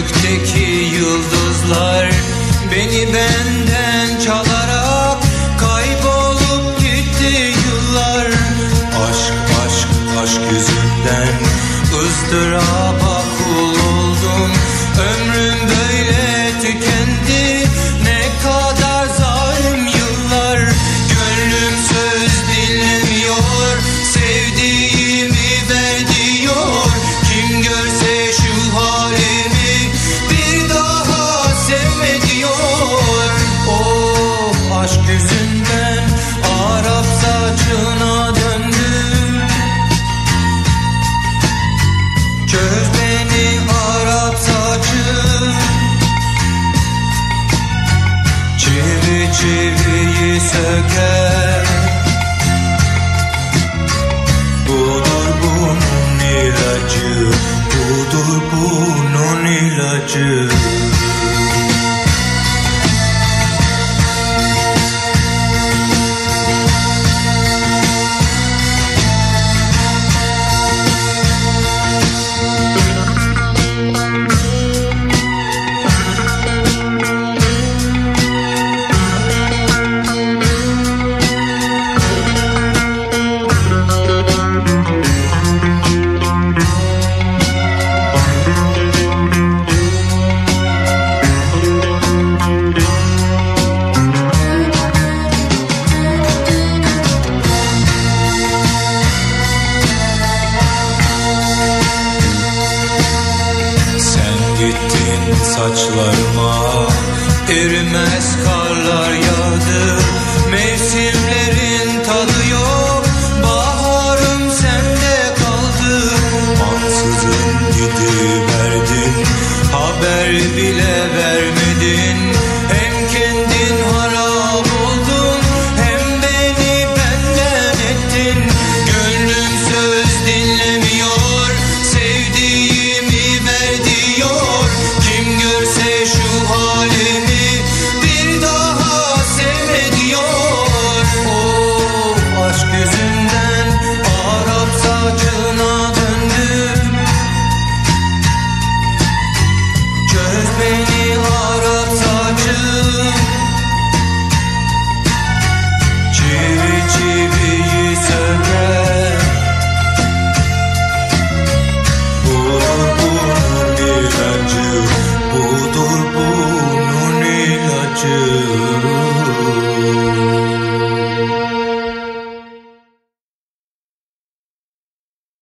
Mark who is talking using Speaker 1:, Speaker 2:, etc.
Speaker 1: gökteki yıldızlar beni benden çalarak kaybolup gitti yıllar. Aşk aşk aşk yüzünden ızdıraba kul oldum. churches saçlarıma. Erimez karlar yağdı Mevsimlerin tadı yok. Baharım sende kaldı. Ansızın gidiverdim Haber bile vermedin. surprise.